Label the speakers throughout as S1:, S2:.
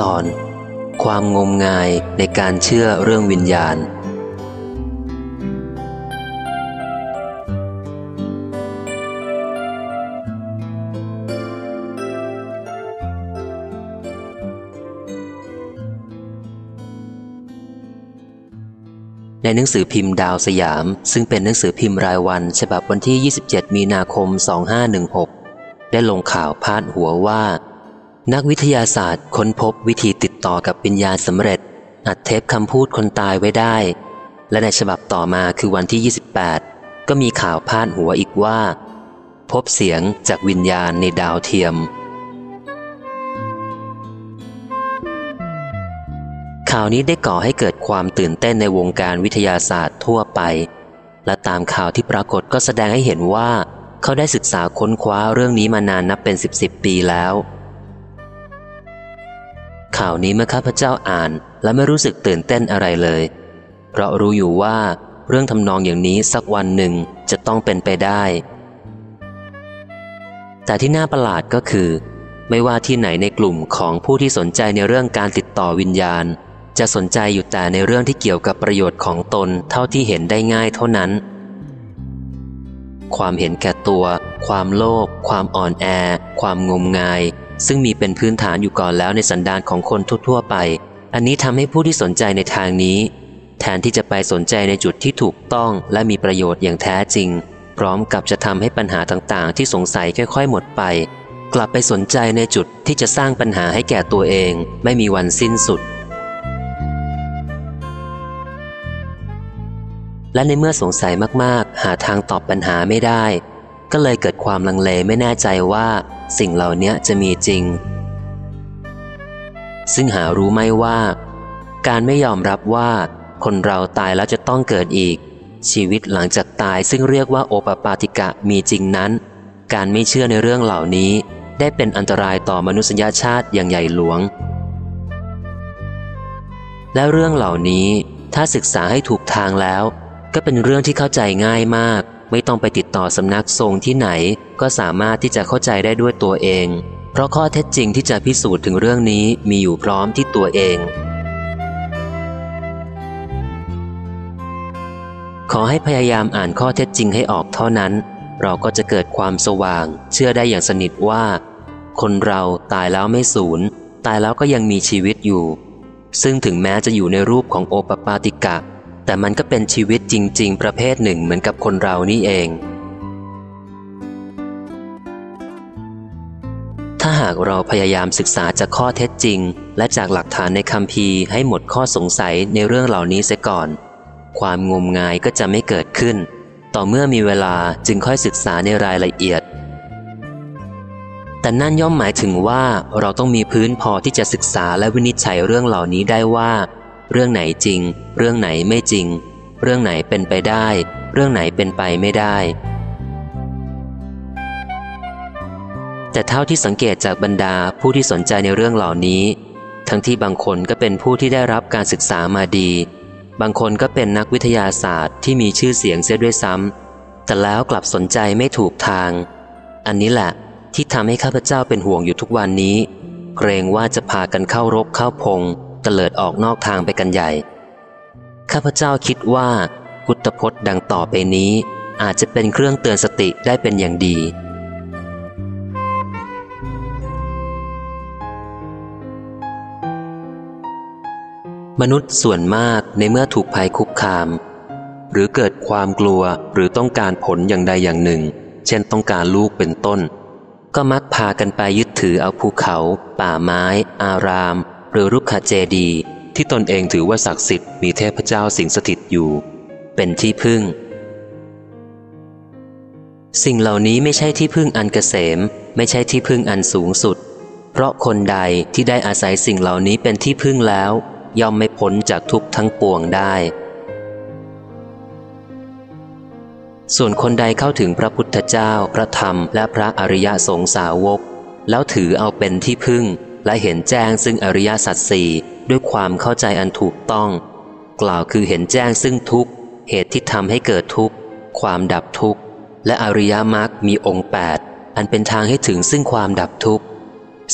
S1: ตอน ความงมงายในการเชื่อเรื่องวิญญาณ ในหนังสือพิมพ์ดาวสยาม ซึ่งเป็นหนังสือพิมพ์รายวัน ฉบับวันที่ 27 มีนาคม 2516 ได้ลงข่าวพาดหัวว่า นักวิทยาศาสตร์ค้นพบวิธีติดต่อกับวิญญาณสำเร็จ อัดเทปคำพูดคนตายไว้ได้ และในฉบับต่อมาคือวันที่ 28 ก็มีข่าวพาดหัวอีกว่า พบเสียงจากวิญญาณในดาวเทียม ข่าวนี้ได้ก่อให้เกิดความตื่นเต้นในวงการวิทยาศาสตร์ทั่วไป และตามข่าวที่ปรากฏก็แสดงให้เห็นว่า เขาได้ศึกษาค้นคว้าเรื่องนี้มานานนับเป็นสิบสิบปีแล้ว ข่าวนี้เมื่อข้าพเจ้าอ่านและไม่รู้สึกตื่นเต้นอะไรเลย เพราะรู้อยู่ว่าเรื่องทำนองอย่างนี้สักวันหนึ่งจะต้องเป็นไปได้ แต่ที่น่าประหลาดก็คือ ไม่ว่าที่ไหนในกลุ่มของผู้ที่สนใจในเรื่องการติดต่อวิญญาณ จะสนใจอยู่แต่ในเรื่องที่เกี่ยวกับประโยชน์ของตนเท่าที่เห็นได้ง่ายเท่านั้น ความเห็นแก่ตัว ความโลภความอ่อนแอ ความงมงาย ซึ่งมีเป็นพื้นฐานอยู่ก่อนแล้วในสันดานของคนทั่วๆไป อันนี้ทำให้ผู้ที่สนใจในทางนี้ แทนที่จะไปสนใจในจุดที่ถูกต้องและมีประโยชน์อย่างแท้จริง พร้อมกับจะทำให้ปัญหาต่างๆ ที่สงสัยค่อยๆ หมดไป กลับไปสนใจในจุดที่จะสร้างปัญหาให้แก่ตัวเอง ไม่มีวันสิ้นสุด และในเมื่อสงสัยมากๆ หาทางตอบปัญหาไม่ได้ ก็เลยเกิดความลังเลไม่แน่ใจว่า สิ่งเหล่านี้จะมีจริง ซึ่งหารู้ไหมว่า การไม่ยอมรับว่าคนเราตายแล้วจะต้องเกิดอีก ชีวิตหลังจากตายซึ่งเรียกว่าโอปปาติกะมีจริงนั้น การไม่เชื่อในเรื่องเหล่านี้ ได้เป็นอันตรายต่อมนุษยชาติอย่างใหญ่หลวง และเรื่องเหล่านี้ถ้าศึกษาให้ถูกทางแล้ว ก็เป็นเรื่องที่เข้าใจง่ายมาก ไม่ต้องไปติดต่อสำนักทรงที่ไหน ก็สามารถที่จะเข้าใจได้ด้วยตัวเอง เพราะข้อเท็จจริงที่จะพิสูจน์ถึงเรื่องนี้มีอยู่พร้อมที่ตัวเอง ขอให้พยายามอ่านข้อเท็จจริงให้ออกเท่านั้น เราก็จะเกิดความสว่าง เชื่อได้อย่างสนิทว่า คนเราตายแล้วไม่สูญ ตายแล้วก็ยังมีชีวิตอยู่ ซึ่งถึงแม้จะอยู่ในรูปของโอปปาติกะ แต่มันก็เป็นชีวิตจริง ๆ ประเภทหนึ่งเหมือนกับคนเรานี่เอง หากเราพยายามศึกษาจากข้อเท็จจริง และจากหลักฐานในคำพีให้หมดข้อสงสัยในเรื่องเหล่านี้เสียก่อน ความงมงายก็จะไม่เกิดขึ้น ต่อเมื่อมีเวลาจึงค่อยศึกษาในรายละเอียด แต่นั่นย่อมหมายถึงว่าเราต้องมีพื้นพอที่จะศึกษาและวินิจฉัยเรื่องเหล่านี้ได้ว่า เรื่องไหนจริง เรื่องไหนไม่จริง เรื่องไหนเป็นไปได้ เรื่องไหนเป็นไปไม่ได้ แต่เท่าที่สังเกตจากบรรดาผู้ที่สนใจในเรื่องเหล่านี้ ทั้งที่บางคนก็เป็นผู้ที่ได้รับการศึกษามาดี บางคนก็เป็นนักวิทยาศาสตร์ที่มีชื่อเสียงเสียด้วยซ้ำแต่แล้วกลับสนใจไม่ถูกทาง อันนี้แหละที่ทำให้ข้าพเจ้าเป็นห่วงอยู่ทุกวันนี้ เกรงว่าจะพากันเข้ารบเข้าพงเตลิดออกนอกทางไปกันใหญ่ ข้าพเจ้าคิดว่า พุทธพจน์ดังต่อไปนี้ อาจจะเป็นเครื่องเตือนสติได้เป็นอย่างดี มนุษย์ส่วนมากในเมื่อถูกภัยคุกคาม หรือเกิดความกลัวหรือต้องการผลอย่างใดอย่างหนึ่ง เช่นต้องการลูกเป็นต้น ก็มักพากันไปยึดถือเอาภูเขา ป่าไม้ อาราม หรือรุกขเจดีที่ตนเองถือว่าศักดิ์สิทธิ์มีเทพเจ้าสิงสถิตอยู่ เป็นที่พึ่ง สิ่งเหล่านี้ไม่ใช่ที่พึ่งอันเกษม ไม่ใช่ที่พึ่งอันสูงสุด เพราะคนใดที่ได้อาศัยสิ่งเหล่านี้เป็นที่พึ่งแล้ว ย่อมไม่พ้นจากทุกข์ทั้งปวงได้ ส่วนคนใดเข้าถึงพระพุทธเจ้า พระธรรม และพระอริยสงสาวก แล้วถือเอาเป็นที่พึ่ง และเห็นแจ้งซึ่งอริยสัจสี่ด้วยความเข้าใจอันถูกต้อง กล่าวคือเห็นแจ้งซึ่งทุกข์เหตุที่ทำให้เกิดทุกข์ ความดับทุกข์ และอริยมรรคมีองค์แปดอันเป็นทางให้ถึงซึ่งความดับทุกข์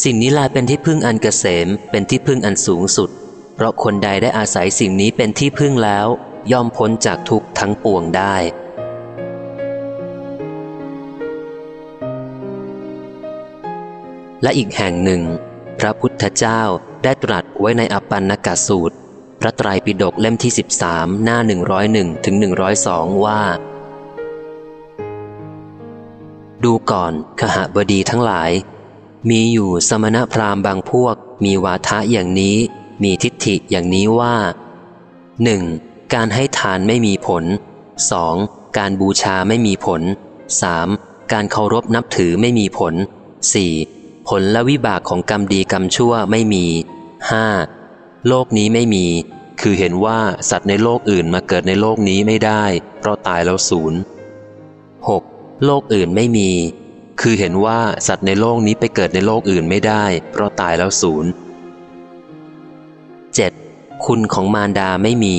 S1: สิ่งนี้แลเป็นที่พึ่งอันเกษม เป็นที่พึ่งอันสูงสุด เพราะคนใดได้อาศัยสิ่งนี้เป็นที่พึ่งแล้ว ย่อมพ้นจากทุกข์ทั้งปวงได้ และอีกแห่งหนึ่ง พระพุทธเจ้าได้ตรัสไว้ในอปันนกสูตร พระไตรปิฎกเล่มที่ 13 หน้า 101ถึง102 ว่า ดูก่อนขหบดีทั้งหลาย มีอยู่สมณพราหมณ์บางพวกมีวาทะอย่างนี้ มีทิฏฐิอย่างนี้ว่า 1. การให้ทานไม่มีผล 2. การบูชาไม่มีผล 3. การเคารพนับถือไม่มีผล 4. ผลและวิบากของกรรมดีกรรมชั่วไม่มี 5. โลกนี้ไม่มี คือเห็นว่าสัตว์ในโลกอื่นมาเกิดในโลกนี้ไม่ได้ เพราะตายแล้วศูนย์ 6. โลกอื่นไม่มี คือเห็นว่าสัตว์ในโลกนี้ไปเกิดในโลกอื่นไม่ได้ เพราะตายแล้วศูนย์ 7. คุณของมารดาไม่มี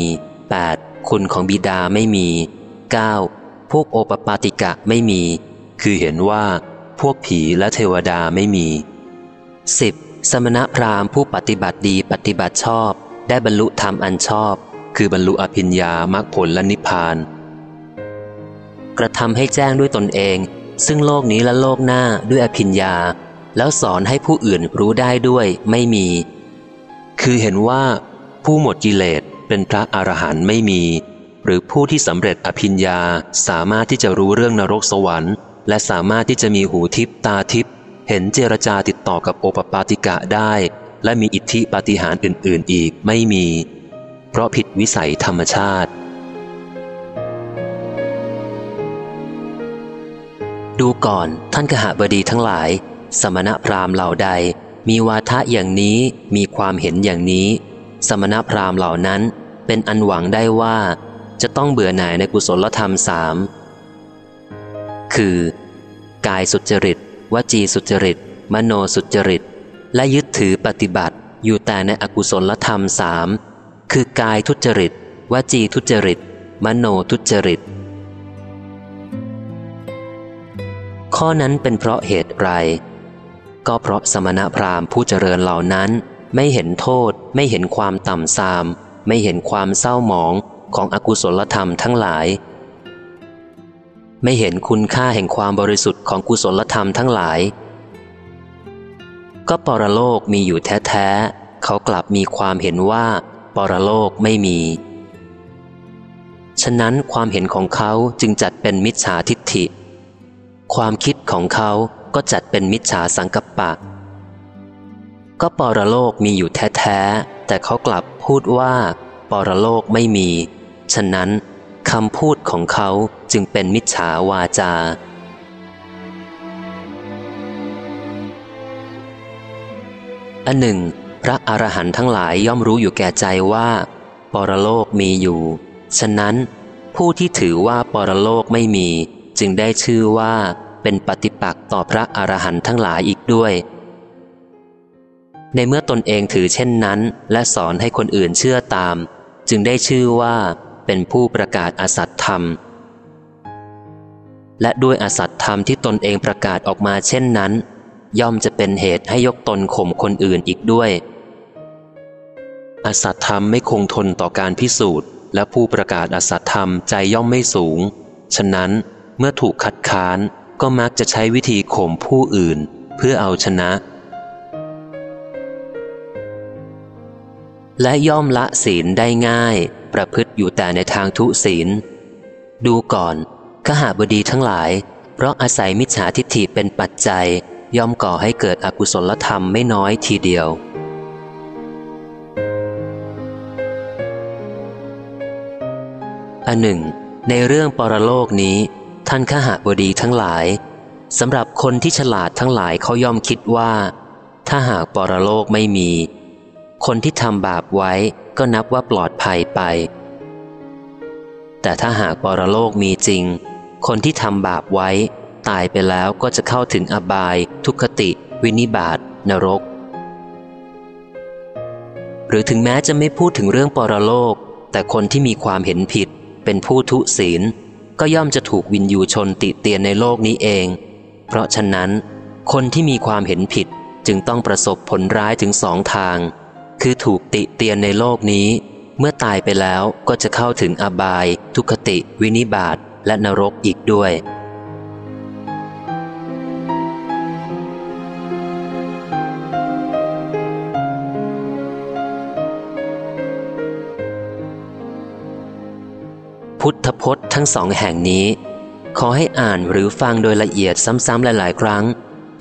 S1: 8. คุณของบิดาไม่มี 9. พวกโอปปาติกะไม่มี คือเห็นว่า พวกผีและเทวดาไม่มี 10. สมณพราหมณ์ผู้ปฏิบัติดีปฏิบัติชอบ ได้บรรลุธรรมอันชอบ คือบรรลุอภิญญามรรคผลและนิพพาน กระทำให้แจ้งด้วยตนเอง ซึ่งโลกนี้และโลกหน้าด้วยอภิญญา แล้วสอนให้ผู้อื่นรู้ได้ด้วยไม่มี คือเห็นว่าผู้หมดกิเลสเป็นพระอรหันต์ไม่มี หรือผู้ที่สำเร็จอภิญญาสามารถที่จะรู้เรื่องนรกสวรรค์ และสามารถที่จะมีหูทิพตาทิพเห็นเจรจาติดต่อกับโอปปาติกะได้ และมีอิทธิปาฏิหาริย์อื่น ๆ อีกไม่มี เพราะผิดวิสัยธรรมชาติ ดูก่อนท่านกหบดีทั้งหลาย สมณพราหมณ์เหล่าใด มีวาทะอย่างนี้มีความเห็นอย่างนี้ สมณพราหมณ์เหล่านั้นเป็นอันหวังได้ว่าจะต้องเบื่อหน่ายในกุศลธรรมสามคือ กายสุจริต วจีสุจริต มโนสุจริต และยึดถือปฏิบัติอยู่แต่ในอกุศลธรรมสามคือกายทุจริต วจีทุจริต มโนทุจริต ข้อนั้นเป็นเพราะเหตุไร ก็เพราะสมณพราหมณ์ผู้เจริญเหล่านั้น ไม่เห็นโทษ ไม่เห็นความต่ำทราม ไม่เห็นความเศร้าหมองของอกุศลธรรมทั้งหลาย ไม่เห็นคุณค่าแห่งความบริสุทธิ์ของกุศลธรรมทั้งหลาย ก็ปรโลกมีอยู่แท้ๆเขากลับมีความเห็นว่าปรโลกไม่มี ฉะนั้นความเห็นของเขาจึงจัดเป็นมิจฉาทิฏฐิ ความคิดของเขา ก็จัดเป็นมิจฉาสังกัปปะ ก็ปรโลกมีอยู่แท้ๆ แต่เขากลับพูดว่า ปรโลกไม่มี ฉะนั้นคำพูดของเขาจึงเป็นมิจฉาวาจา อันหนึ่ง พระอรหันต์ทั้งหลายย่อมรู้อยู่แก่ใจว่า ปรโลกมีอยู่ ฉะนั้น ผู้ที่ถือว่าปรโลกไม่มี จึงได้ชื่อว่า เป็นปฏิปักษ์ต่อพระอรหันต์ทั้งหลายอีกด้วย ในเมื่อตนเองถือเช่นนั้น และสอนให้คนอื่นเชื่อตาม จึงได้ชื่อว่าเป็นผู้ประกาศอสัตธรรม และด้วยอสัตธรรมที่ตนเองประกาศออกมาเช่นนั้น ย่อมจะเป็นเหตุให้ยกตนข่มคนอื่นอีกด้วย อสัตธรรมไม่คงทนต่อการพิสูจน์ และผู้ประกาศอสัตธรรมใจย่อมไม่สูง ฉะนั้นเมื่อถูกคัดค้าน ก็มักจะใช้วิธีข่มผู้อื่นเพื่อเอาชนะ และย่อมละศีลได้ง่าย ประพฤติอยู่แต่ในทางทุศีล ดูก่อนขหาบดีทั้งหลาย เพราะอาศัยมิจฉาทิฏฐิเป็นปัจจัย ย่อมก่อให้เกิดอกุศลธรรมไม่น้อยทีเดียวอันหนึ่ง ในเรื่องปรโลกนี้ ท่านขหบดีทั้งหลายสำหรับคนที่ฉลาดทั้งหลายเขาย่อมคิดว่า ถ้าหากปรโลกไม่มี คนที่ทำบาปไว้ก็นับว่าปลอดภัยไป แต่ถ้าหากปรโลกมีจริง คนที่ทำบาปไว้ ตายไปแล้วก็จะเข้าถึงอบาย ทุกขติ วินิบาตนรก หรือถึงแม้จะไม่พูดถึงเรื่องปรโลก แต่คนที่มีความเห็นผิดเป็นผู้ทุศีล ก็ย่อมจะถูกวินยูชนติเตียนในโลกนี้เอง เพราะฉะนั้น คนที่มีความเห็นผิดจึงต้องประสบผลร้ายถึงสองทาง คือถูกติเตียนในโลกนี้ เมื่อตายไปแล้วก็จะเข้าถึงอบาย ทุคติ วินิบาตและนรกอีกด้วย ทธพจน์ทั้งสองแห่งนี้ ขอให้อ่านหรือฟังโดยละเอียดซ้ำๆหลาย ๆ ครั้ง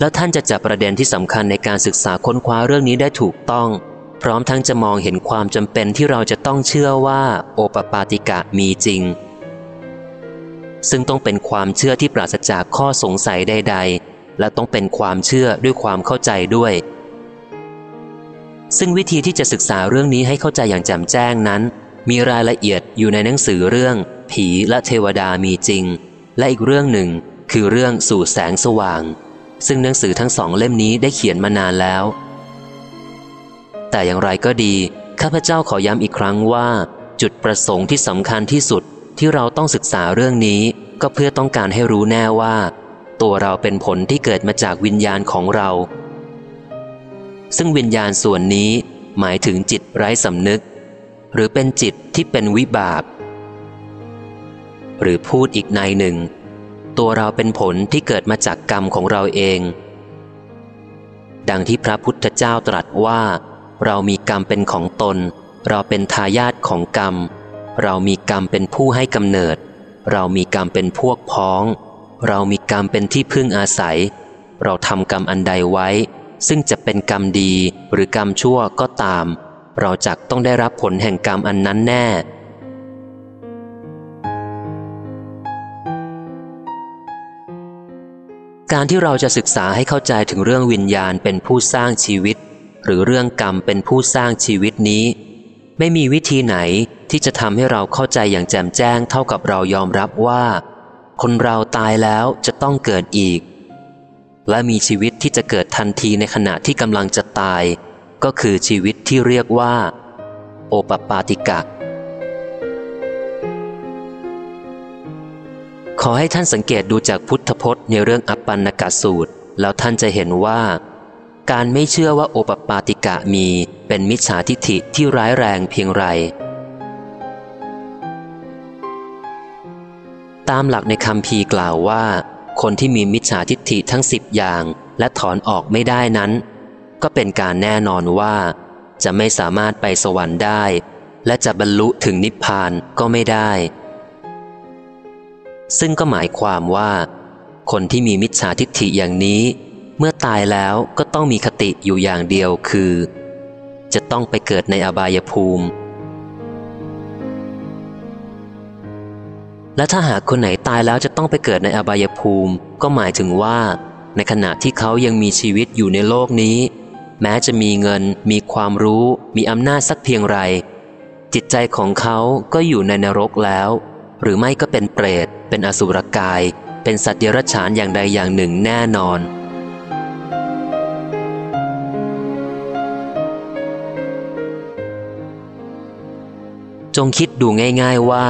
S1: แล้วท่านจะจับประเด็นที่สำคัญในการศึกษาค้นคว้าเรื่องนี้ได้ถูกต้อง พร้อมทั้งจะมองเห็นความจำเป็นที่เราจะต้องเชื่อว่าโอปปาติกะมีจริง ซึ่งต้องเป็นความเชื่อที่ปราศจากข้อสงสัยใด ๆ และต้องเป็นความเชื่อด้วยความเข้าใจด้วย ซึ่งวิธีที่จะศึกษาเรื่องนี้ให้เข้าใจอย่างแจ่มแจ้งนั้นมีรายละเอียดอยู่ในหนังสือเรื่อง ผีและเทวดามีจริง และอีกเรื่องหนึ่งคือเรื่องสู่แสงสว่าง ซึ่งหนังสือทั้งสองเล่มนี้ได้เขียนมานานแล้ว แต่อย่างไรก็ดี ข้าพเจ้าขอย้ำอีกครั้งว่า จุดประสงค์ที่สำคัญที่สุดที่เราต้องศึกษาเรื่องนี้ ก็เพื่อต้องการให้รู้แน่ว่า ตัวเราเป็นผลที่เกิดมาจากวิญญาณของเรา ซึ่งวิญญาณส่วนนี้หมายถึงจิตไร้สำนึก หรือเป็นจิตที่เป็นวิบาก หรือพูดอีกในหนึ่ง ตัวเราเป็นผลที่เกิดมาจากกรรมของเราเอง ดังที่พระพุทธเจ้าตรัสว่า เรามีกรรมเป็นของตน เราเป็นทายาทของกรรม เรามีกรรมเป็นผู้ให้กำเนิด เรามีกรรมเป็นพวกพ้อง เรามีกรรมเป็นที่พึ่งอาศัย เราทำกรรมอันใดไว้ ซึ่งจะเป็นกรรมดีหรือกรรมชั่วก็ตาม เราจักต้องได้รับผลแห่งกรรมอันนั้นแน่ การที่เราจะศึกษาให้เข้าใจถึงเรื่องวิญญาณเป็นผู้สร้างชีวิต หรือเรื่องกรรมเป็นผู้สร้างชีวิตนี้ ไม่มีวิธีไหนที่จะทำให้เราเข้าใจอย่างแจ่มแจ้งเท่ากับเรายอมรับว่า คนเราตายแล้วจะต้องเกิดอีก และมีชีวิตที่จะเกิดทันทีในขณะที่กำลังจะตาย ก็คือชีวิตที่เรียกว่า โอปปาติกะ ขอให้ท่านสังเกตดูจากพุทธพจน์ในเรื่องอัปปันนกสูตร แล้วท่านจะเห็นว่า การไม่เชื่อว่าโอปปาติกะมีเป็นมิจฉาทิฐิที่ร้ายแรงเพียงไร ตามหลักในคำพีกล่าวว่า คนที่มีมิจฉาทิฏฐิทั้งสิบอย่างและถอนออกไม่ได้นั้น ก็เป็นการแน่นอนว่า จะไม่สามารถไปสวรรค์ได้ และจะบรรลุถึงนิพพานก็ไม่ได้ ซึ่งก็หมายความว่า คนที่มีมิจฉาทิฏฐิอย่างนี้ เมื่อตายแล้วก็ต้องมีคติอยู่อย่างเดียวคือ จะต้องไปเกิดในอบายภูมิ และถ้าหากคนไหนตายแล้วจะต้องไปเกิดในอบายภูมิ ก็หมายถึงว่า ในขณะที่เขายังมีชีวิตอยู่ในโลกนี้ แม้จะมีเงิน มีความรู้ มีอำนาจสักเพียงไรจิตใจของเขาก็อยู่ในนรกแล้ว หรือไม่ก็เป็นเปรต เป็นอสุรกาย เป็นสัตว์เดรัจฉานอย่างใดอย่างหนึ่งแน่นอน จงคิดดูง่ายๆว่า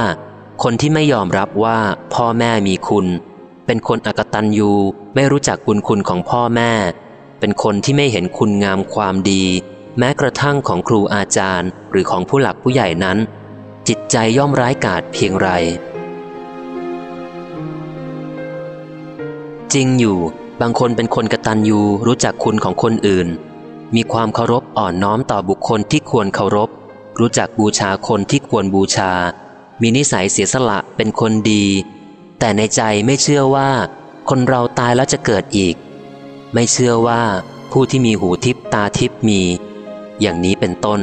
S1: คนที่ไม่ยอมรับว่าพ่อแม่มีคุณ เป็นคนอกตัญญูไม่รู้จักคุณคุณของพ่อแม่ เป็นคนที่ไม่เห็นคุณงามความดี แม้กระทั่งของครูอาจารย์ หรือของผู้หลักผู้ใหญ่นั้นจิตใจย่อมร้ายกาจเพียงไร จริงอยู่ บางคนเป็นคนกตัญญูรู้จักคุณของคนอื่น มีความเคารพอ่อนน้อมต่อบุคคลที่ควรเคารพ รู้จักบูชาคนที่ควรบูชา มีนิสัยเสียสละเป็นคนดี แต่ในใจไม่เชื่อว่า คนเราตายแล้วจะเกิดอีก ไม่เชื่อว่าผู้ที่มีหูทิพตาทิพมี อย่างนี้เป็นต้น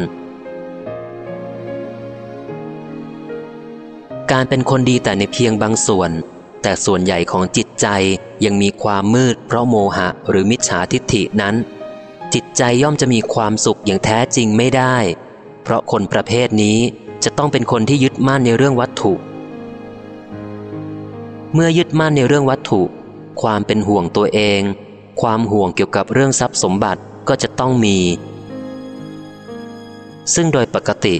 S1: การเป็นคนดีแต่ในเพียงบางส่วน แต่ส่วนใหญ่ของจิตใจยังมีความมืดเพราะโมหะหรือมิจฉาทิฏฐินั้น จิตใจย่อมจะมีความสุขอย่างแท้จริงไม่ได้ เพราะคนประเภทนี้จะต้องเป็นคนที่ยึดมั่นในเรื่องวัตถุ เมื่อยึดมั่นในเรื่องวัตถุ ความเป็นห่วงตัวเอง ความห่วงเกี่ยวกับเรื่องทรัพย์สมบัติก็จะต้องมี ซึ่งโดยปกติ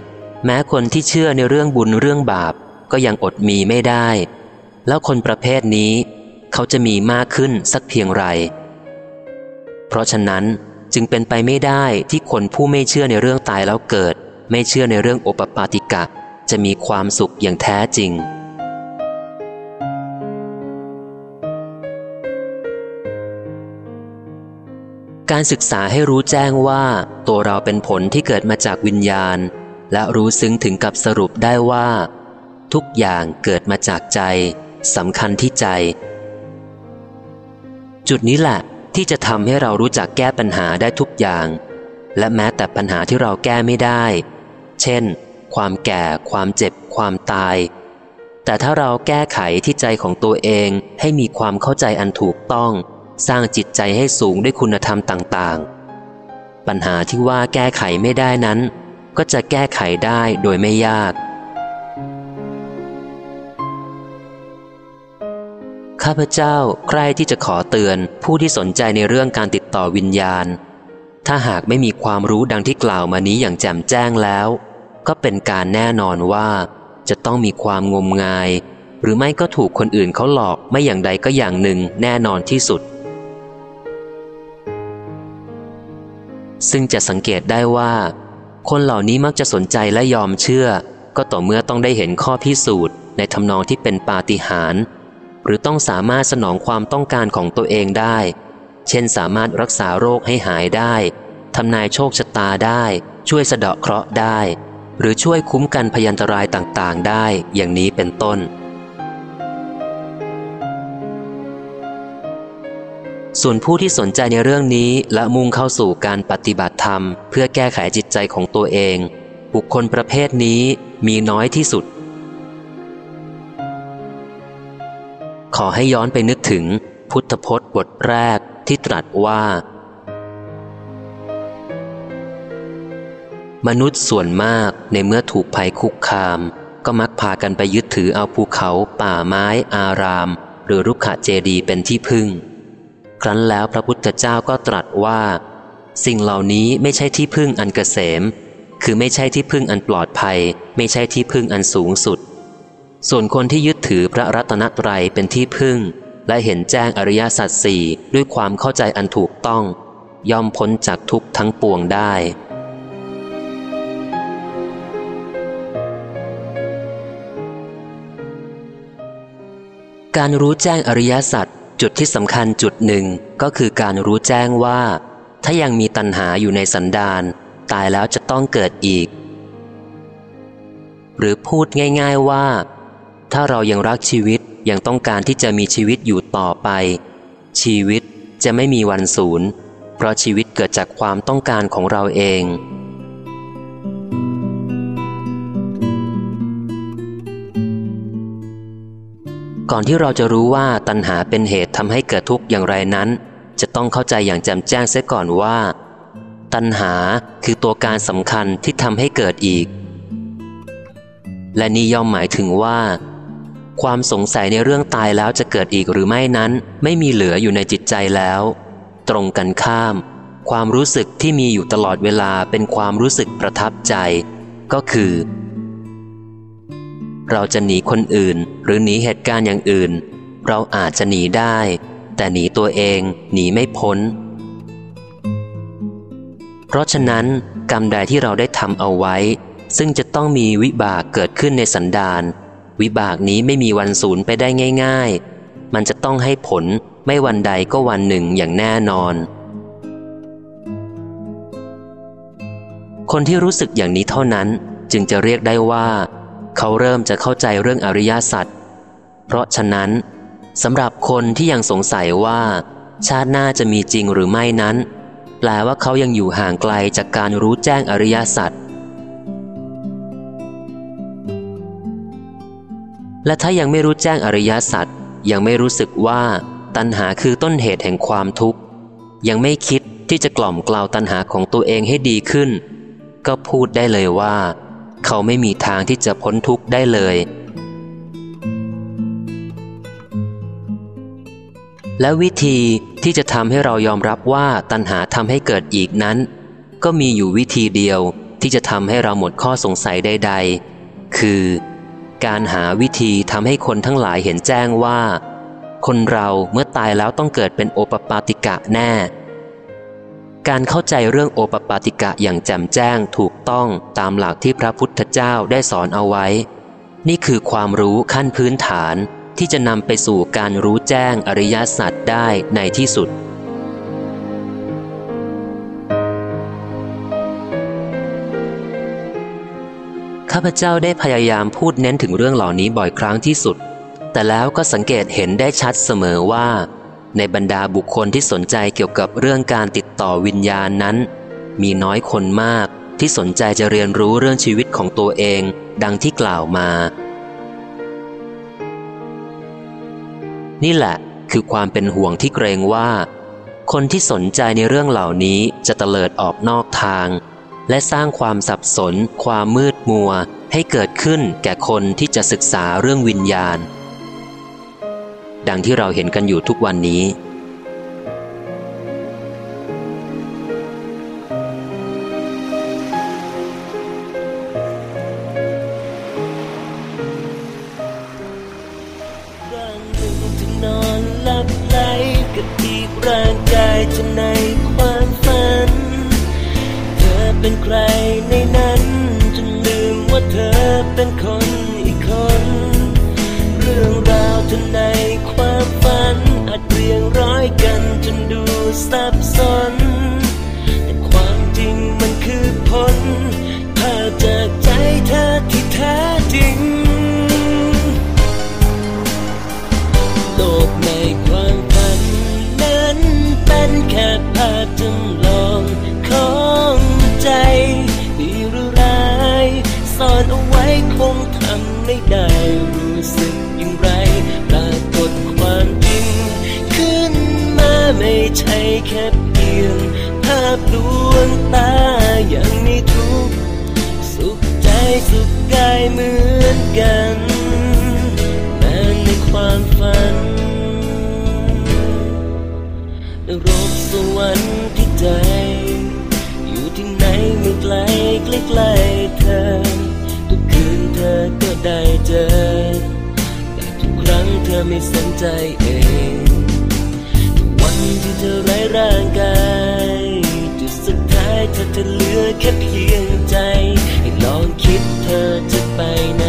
S1: แม้คนที่เชื่อในเรื่องบุญเรื่องบาปก็ยังอดมีไม่ได้ แล้วคนประเภทนี้ เขาจะมีมากขึ้นสักเพียงไร เพราะฉะนั้นจึงเป็นไปไม่ได้ที่คนผู้ไม่เชื่อในเรื่องตายแล้วเกิด ไม่เชื่อในเรื่องโอปปาติกะ จะมีความสุขอย่างแท้จริง การศึกษาให้รู้แจ้งว่า ตัวเราเป็นผลที่เกิดมาจากวิญญาณ และรู้ซึ้งถึงกับสรุปได้ว่า ทุกอย่างเกิดมาจากใจ สำคัญที่ใจ จุดนี้แหละที่จะทำให้เรารู้จักแก้ปัญหาได้ทุกอย่าง และแม้แต่ปัญหาที่เราแก้ไม่ได้ เช่น ความแก่ ความเจ็บ ความตาย แต่ถ้าเราแก้ไขที่ใจของตัวเองให้มีความเข้าใจอันถูกต้อง สร้างจิตใจให้สูงด้วยคุณธรรมต่างๆ ปัญหาที่ว่าแก้ไขไม่ได้นั้น ก็จะแก้ไขได้โดยไม่ยาก ข้าพเจ้าใคร่ที่จะขอเตือนผู้ที่สนใจในเรื่องการติดต่อวิญญาณ ถ้าหากไม่มีความรู้ดังที่กล่าวมานี้อย่างแจ่มแจ้งแล้ว ก็เป็นการแน่นอนว่า จะต้องมีความงมงาย หรือไม่ก็ถูกคนอื่นเขาหลอกไม่อย่างใดก็อย่างหนึ่งแน่นอนที่สุด ซึ่งจะสังเกตได้ว่า คนเหล่านี้มักจะสนใจและยอมเชื่อ ก็ต่อเมื่อต้องได้เห็นข้อพิสูจน์ในทำนองที่เป็นปาฏิหาริย์ หรือต้องสามารถสนองความต้องการของตัวเองได้ เช่นสามารถรักษาโรคให้หายได้ทำนายโชคชะตาได้ ช่วยสะเดาะเคราะห์ได้ หรือช่วยคุ้มกันพยันตรายต่างๆ ได้อย่างนี้เป็นต้น ส่วนผู้ที่สนใจในเรื่องนี้และมุ่งเข้าสู่การปฏิบัติธรรม เพื่อแก้ไขจิตใจของตัวเอง บุคคลประเภทนี้มีน้อยที่สุด ขอให้ย้อนไปนึกถึงพุทธพจน์บทแรกที่ตรัสว่า มนุษย์ส่วนมากในเมื่อถูกภัยคุกคาม ก็มักพากันไปยึดถือเอาภูเขา ป่าไม้ อาราม หรือรุกขเจดีเป็นที่พึ่ง ครั้นแล้วพระพุทธเจ้าก็ตรัสว่า สิ่งเหล่านี้ไม่ใช่ที่พึ่งอันเกษม คือไม่ใช่ที่พึ่งอันปลอดภัย ไม่ใช่ที่พึ่งอันสูงสุด ส่วนคนที่ยึดถือพระรัตนตรัยเป็นที่พึ่ง และเห็นแจ้งอริยสัจสี่ด้วยความเข้าใจอันถูกต้อง ย่อมพ้นจากทุกทั้งปวงได้ การรู้แจ้งอริยสัจจุดที่สำคัญจุดหนึ่งก็คือการรู้แจ้งว่า ถ้ายังมีตัณหาอยู่ในสันดานตายแล้วจะต้องเกิดอีก หรือพูดง่าย ๆว่า ถ้าเรายังรักชีวิตยังต้องการที่จะมีชีวิตอยู่ต่อไป ชีวิตจะไม่มีวันสูญเพราะชีวิตเกิดจากความต้องการของเราเอง ก่อนที่เราจะรู้ว่าตัณหาเป็นเหตุทำให้เกิดทุกข์อย่างไรนั้น จะต้องเข้าใจอย่างแจ่มแจ้งเสียก่อนว่า ตัณหาคือตัวการสำคัญที่ทำให้เกิดอีก และนี่ย่อมหมายถึงว่า ความสงสัยในเรื่องตายแล้วจะเกิดอีกหรือไม่นั้น ไม่มีเหลืออยู่ในจิตใจแล้ว ตรงกันข้าม ความรู้สึกที่มีอยู่ตลอดเวลาเป็นความรู้สึกประทับใจ ก็คือ เราจะหนีคนอื่น หรือหนีเหตุการณ์อย่างอื่น เราอาจจะหนีได้ แต่หนีตัวเองหนีไม่พ้น เพราะฉะนั้น กรรมใดที่เราได้ทำเอาไว้ ซึ่งจะต้องมีวิบากเกิดขึ้นในสันดาน วิบากนี้ไม่มีวันสูญไปได้ง่าย ๆ มันจะต้องให้ผลไม่วันใดก็วันหนึ่งอย่างแน่นอน คนที่รู้สึกอย่างนี้เท่านั้นจึงจะเรียกได้ว่า เขาเริ่มจะเข้าใจเรื่องอริยสัจเพราะฉะนั้นสำหรับคนที่ยังสงสัยว่า ชาติหน้าจะมีจริงหรือไม่นั้น แปลว่าเขายังอยู่ห่างไกลจากการรู้แจ้งอริยสัจ และถ้ายังไม่รู้แจ้งอริยสัจยังไม่รู้สึกว่า ตัณหาคือต้นเหตุแห่งความทุกข์ ยังไม่คิดที่จะกล่อมกล่าวตัณหาของตัวเองให้ดีขึ้น ก็พูดได้เลยว่า เขาไม่มีทางที่จะพ้นทุกข์ได้เลย และวิธีที่จะทำให้เรายอมรับว่าตัณหาทำให้เกิดอีกนั้น ก็มีอยู่วิธีเดียวที่จะทำให้เราหมดข้อสงสัยใด ๆ คือ การหาวิธีทำให้คนทั้งหลายเห็นแจ้งว่า คนเราเมื่อตายแล้วต้องเกิดเป็นโอปปาติกะแน่
S2: การเข้าใจเรื่องโอปปาติกะอย่างแจ่มแจ้งถูกต้องตามหลักที่พระพุทธเจ้าได้สอนเอาไว้ นี่คือความรู้ขั้นพื้นฐานที่จะนำไปสู่การรู้แจ้งอริยสัจได้ในที่สุด ข้าพเจ้าได้พยายามพูดเน้นถึงเรื่องเหล่านี้บ่อยครั้งที่สุด แต่แล้วก็สังเกตเห็นได้ชัดเสมอว่า ในบรรดาบุคคลที่สนใจเกี่ยวกับเรื่องการติดต่อวิญญาณนั้น มีน้อยคนมากที่สนใจจะเรียนรู้เรื่องชีวิตของตัวเอง ดังที่กล่าวมา นี่แหละคือความเป็นห่วงที่เกรงว่า คนที่สนใจในเรื่องเหล่านี้จะเตลิดออกนอกทาง และสร้างความสับสน ความมืดมัว ให้เกิดขึ้นแก่คนที่จะศึกษาเรื่องวิญญาณ ดังที่เราเห็นกันอยู่ทุกวันนี้
S1: ร่างกายจะในความ เป็นใครในนั้นจนลืมว่าเธอเป็นคนอีกคน เรื่องราวเธอในความฝันอาจเรียงร้อยกันจนดูซับซ้อนแต่ความจริงมันคือผลภาพจากใจเธอที่แท้จริง ได้รู้สึกอย่างไรปรากฏความจริงขึ้นมาไม่ใช่แค่เพียงภาพดวงตาอย่างมีทุกสุขใจสุขกายเหมือนกันแม้ในความฝันรกสวรรค์ที่ใจ อยู่ที่ไหนไม่ไกลใกล้ๆเธอ ธอก็ได้เจอ แต่ทุกครั้งเธอไม่สนใจเอง วันที่เธอไร้ร่างกาย จุดสุดท้ายเธอจะเหลือแค่เพียงใจ ให้ลองคิดเธอจะไปไหน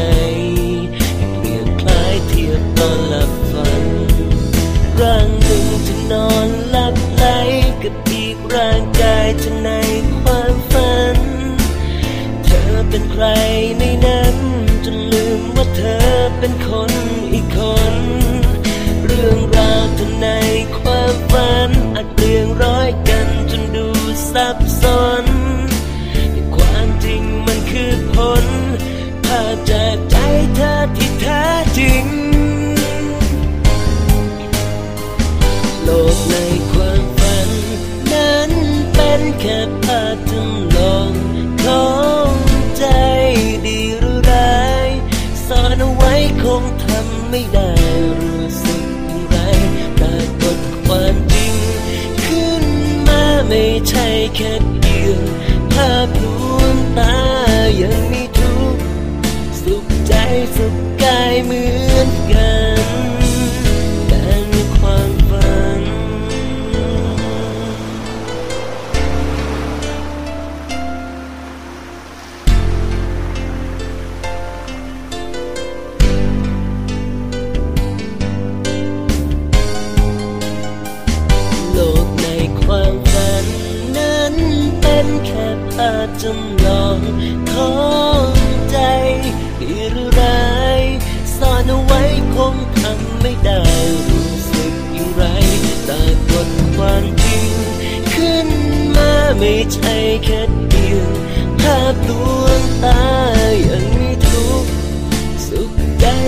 S1: ให้เปลี่ยนคล้ายเทียบตอนหลับฝัน ร่างหนึ่งจะนอนหลับไหลกับอีกร่างกายจะในความ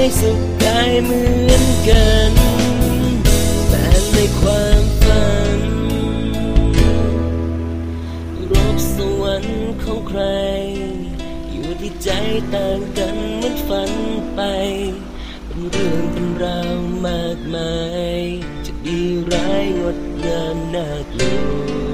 S1: ใจสุขกายเหมือนกันแต่ในความฝันรบสวรรค์ของใคร อยู่ที่ใจต่างกันเหมือนฝันไป เป็นเรื่องเป็นราวมากมาย จะดีร้ายงดงามน่ากลัว